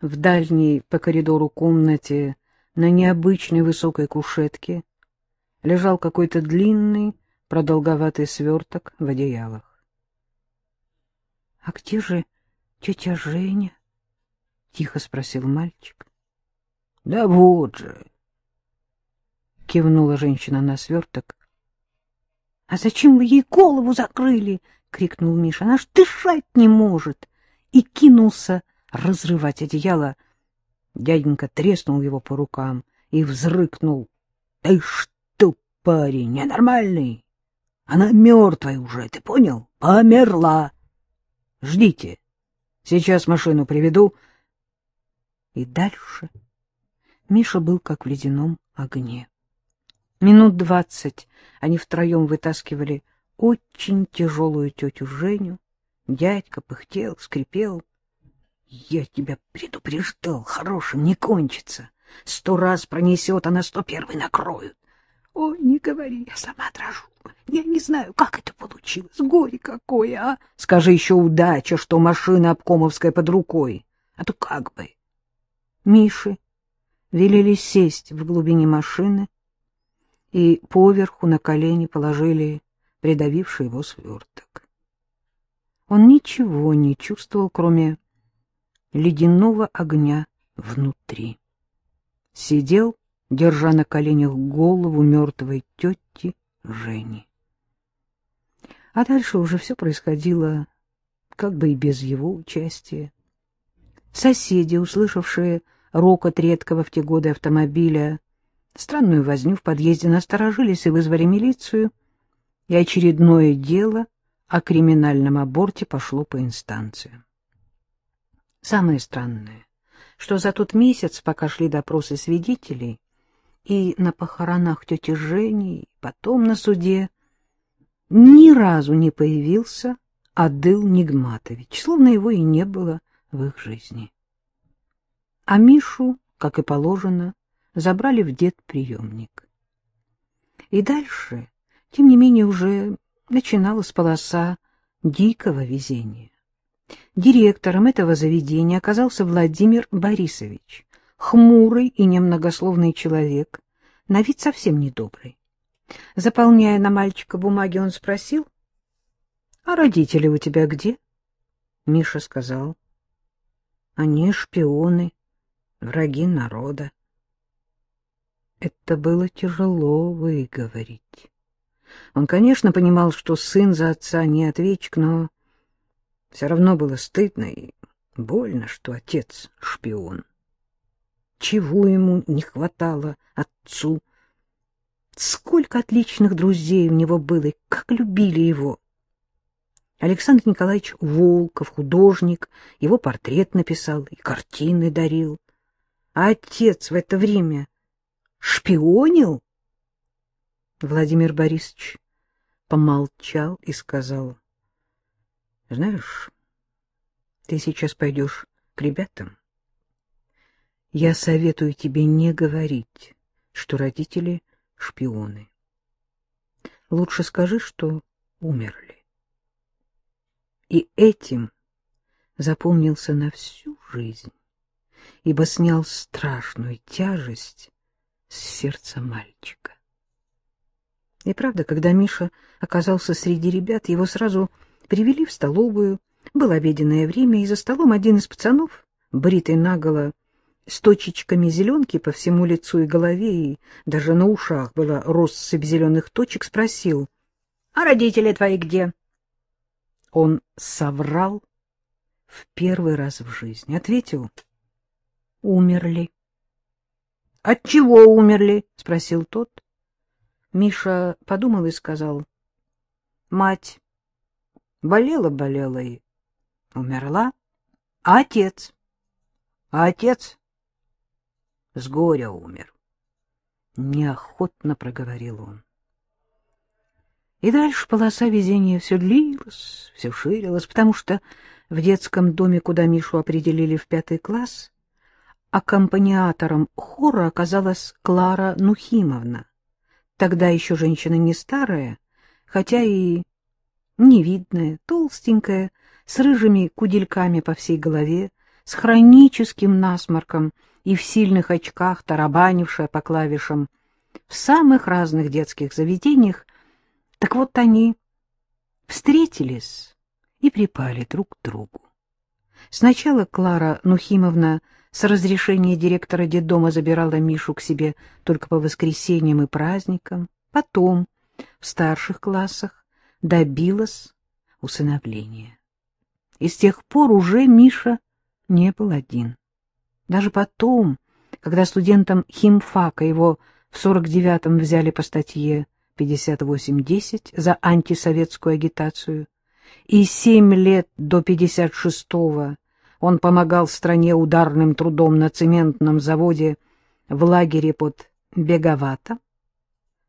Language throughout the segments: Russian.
В дальней по коридору комнате на необычной высокой кушетке лежал какой-то длинный, продолговатый сверток в одеялах. — А где же тетя Женя? — тихо спросил мальчик. — Да вот же! — кивнула женщина на сверток. — А зачем вы ей голову закрыли? — крикнул Миша. — Она ж дышать не может! И кинулся разрывать одеяло. Дяденька треснул его по рукам и взрыкнул. — Ты что, парень, ненормальный? Она мертвая уже, ты понял? Померла. Ждите. Сейчас машину приведу. И дальше Миша был как в ледяном огне. Минут двадцать они втроем вытаскивали очень тяжелую тетю Женю. Дядька пыхтел, скрипел. Я тебя предупреждал, хорошим не кончится. Сто раз пронесет, а на сто первый накроют. Ой, не говори, я сама дрожу. Я не знаю, как это получилось. Горе какое, а! Скажи еще удача, что машина обкомовская под рукой. А то как бы. Миши велели сесть в глубине машины и поверху на колени положили придавивший его сверток. Он ничего не чувствовал, кроме ледяного огня внутри. Сидел, держа на коленях голову мертвой тети Жени. А дальше уже все происходило как бы и без его участия. Соседи, услышавшие рокот редкого в те годы автомобиля, странную возню в подъезде насторожились и вызвали милицию, и очередное дело о криминальном аборте пошло по инстанциям. Самое странное, что за тот месяц, пока шли допросы свидетелей, и на похоронах тети Жени, и потом на суде, ни разу не появился Адыл Нигматович, словно его и не было в их жизни. А Мишу, как и положено, забрали в дед-приемник. И дальше, тем не менее, уже начиналась полоса дикого везения. Директором этого заведения оказался Владимир Борисович, хмурый и немногословный человек, на вид совсем недобрый. Заполняя на мальчика бумаги, он спросил, — А родители у тебя где? Миша сказал, — Они шпионы, враги народа. Это было тяжело выговорить. Он, конечно, понимал, что сын за отца не ответчик, но все равно было стыдно и больно, что отец — шпион. Чего ему не хватало отцу? Сколько отличных друзей у него было, и как любили его! Александр Николаевич Волков, художник, его портрет написал и картины дарил. А отец в это время шпионил? Владимир Борисович помолчал и сказал, — Знаешь, ты сейчас пойдешь к ребятам. Я советую тебе не говорить, что родители — шпионы. Лучше скажи, что умерли. И этим запомнился на всю жизнь, ибо снял страшную тяжесть с сердца мальчика. И правда, когда Миша оказался среди ребят, его сразу привели в столовую. Было обеденное время, и за столом один из пацанов, бритый наголо, с точечками зеленки по всему лицу и голове, и даже на ушах была россыпь зеленых точек, спросил, «А родители твои где?» Он соврал в первый раз в жизни. Ответил, «Умерли». «От чего умерли?» — спросил тот. Миша подумал и сказал, «Мать болела-болела и умерла, а отец? А отец с горя умер». Неохотно проговорил он. И дальше полоса везения все длилась, все ширилась, потому что в детском доме, куда Мишу определили в пятый класс, аккомпаниатором хора оказалась Клара Нухимовна, Тогда еще женщина не старая, хотя и невидная, толстенькая, с рыжими кудельками по всей голове, с хроническим насморком и в сильных очках, тарабанившая по клавишам в самых разных детских заведениях. Так вот они встретились и припали друг к другу. Сначала Клара Нухимовна с разрешения директора детдома забирала Мишу к себе только по воскресеньям и праздникам, потом в старших классах добилась усыновления. И с тех пор уже Миша не был один. Даже потом, когда студентам химфака его в 49-м взяли по статье 58.10 за антисоветскую агитацию, и семь лет до 56-го он помогал стране ударным трудом на цементном заводе в лагере под Беговато,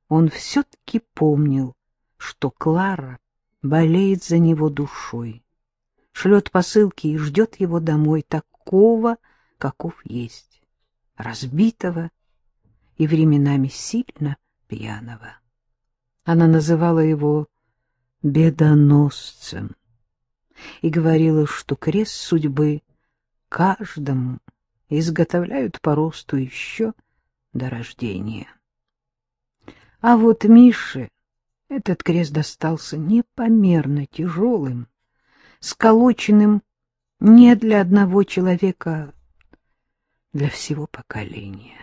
он все-таки помнил, что Клара болеет за него душой, шлет посылки и ждет его домой такого, каков есть, разбитого и временами сильно пьяного. Она называла его бедоносцем и говорила, что крест судьбы каждому изготовляют по росту еще до рождения. А вот Мише этот крест достался непомерно тяжелым, сколоченным не для одного человека, для всего поколения.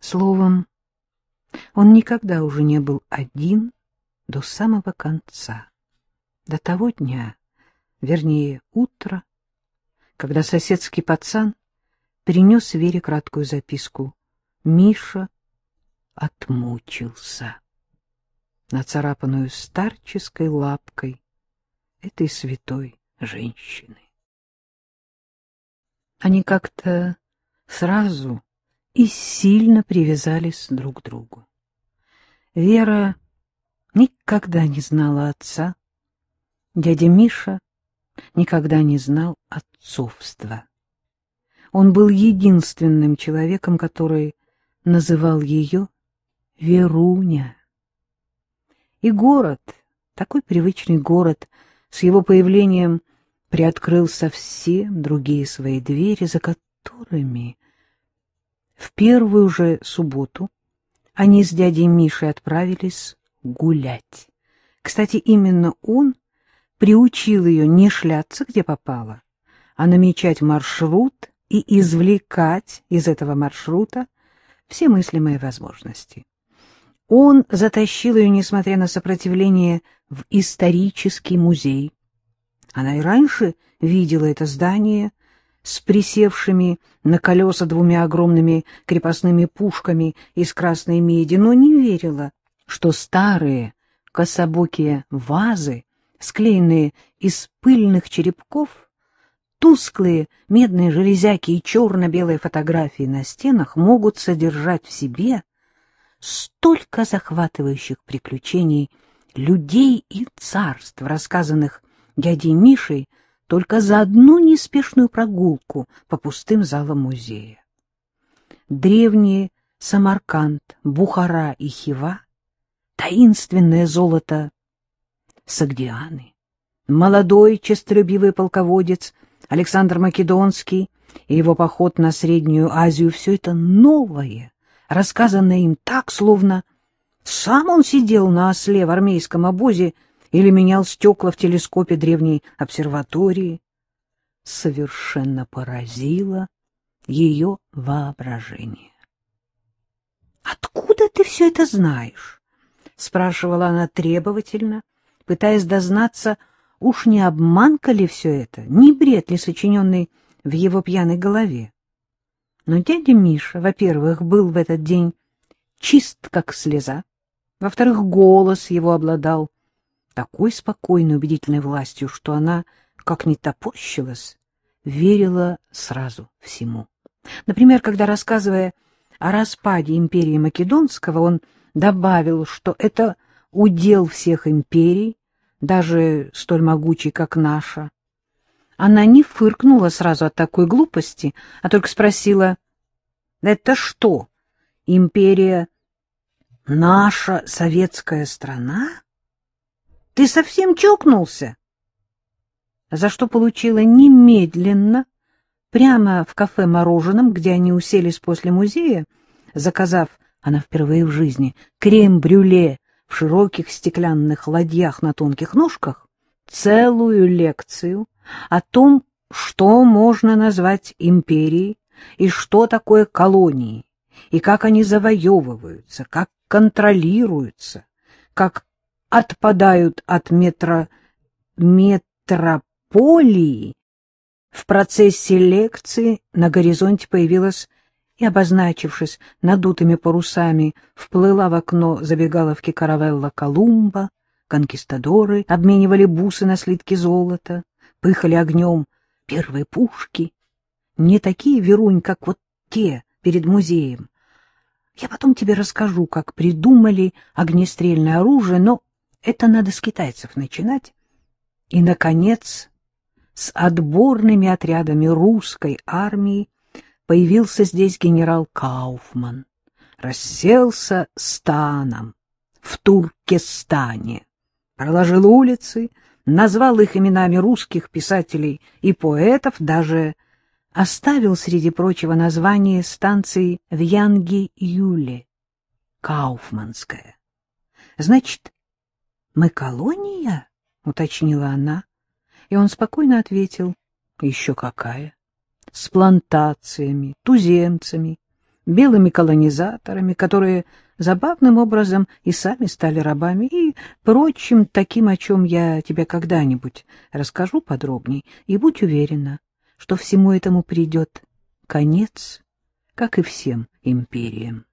Словом, он никогда уже не был один до самого конца, до того дня, вернее, утра, когда соседский пацан принес Вере краткую записку. Миша отмучился, нацарапанную старческой лапкой этой святой женщины. Они как-то сразу и сильно привязались друг к другу. Вера никогда не знала отца, дядя Миша никогда не знал отцовства. Он был единственным человеком, который называл ее Веруня. И город, такой привычный город, с его появлением приоткрыл совсем другие свои двери, за которыми в первую же субботу они с дядей Мишей отправились гулять. Кстати, именно он приучил ее не шляться, где попало, а намечать маршрут и извлекать из этого маршрута все мыслимые возможности. Он затащил ее, несмотря на сопротивление, в исторический музей. Она и раньше видела это здание с присевшими на колеса двумя огромными крепостными пушками из красной меди, но не верила, что старые кособокие вазы, склеенные из пыльных черепков, тусклые медные железяки и черно-белые фотографии на стенах могут содержать в себе столько захватывающих приключений людей и царств, рассказанных дядей Мишей только за одну неспешную прогулку по пустым залам музея. Древние Самарканд, Бухара и Хива, таинственное золото Сагдианы, молодой честолюбивый полководец Александр Македонский и его поход на Среднюю Азию — все это новое, рассказанное им так, словно сам он сидел на осле в армейском обозе или менял стекла в телескопе древней обсерватории, совершенно поразило ее воображение. — Откуда ты все это знаешь? — спрашивала она требовательно, пытаясь дознаться, уж не обманка ли все это, не бред ли сочиненный в его пьяной голове. Но дядя Миша, во-первых, был в этот день чист, как слеза, во-вторых, голос его обладал такой спокойной, убедительной властью, что она, как ни топорщилась, верила сразу всему. Например, когда, рассказывая о распаде империи Македонского, он добавил, что это удел всех империй, даже столь могучей, как наша. Она не фыркнула сразу от такой глупости, а только спросила, «Это что, империя наша советская страна? Ты совсем чокнулся?» За что получила немедленно Прямо в кафе-мороженом, где они уселись после музея, заказав, она впервые в жизни, крем-брюле в широких стеклянных ладьях на тонких ножках, целую лекцию о том, что можно назвать империей и что такое колонии, и как они завоевываются, как контролируются, как отпадают от метро... метрополии. В процессе лекции на горизонте появилась и, обозначившись надутыми парусами, вплыла в окно забегаловки каравелла Колумба, конкистадоры обменивали бусы на слитки золота, пыхали огнем первые пушки, не такие, Верунь, как вот те перед музеем. Я потом тебе расскажу, как придумали огнестрельное оружие, но это надо с китайцев начинать. И, наконец, с отборными отрядами русской армии появился здесь генерал Кауфман, расселся станом в Туркестане, проложил улицы, назвал их именами русских писателей и поэтов, даже оставил среди прочего название станции в Янге-Юле, Кауфманская. Значит, мы колония? — уточнила она, и он спокойно ответил, — еще какая с плантациями, туземцами, белыми колонизаторами, которые забавным образом и сами стали рабами, и прочим таким, о чем я тебе когда-нибудь расскажу подробней, и будь уверена, что всему этому придет конец, как и всем империям.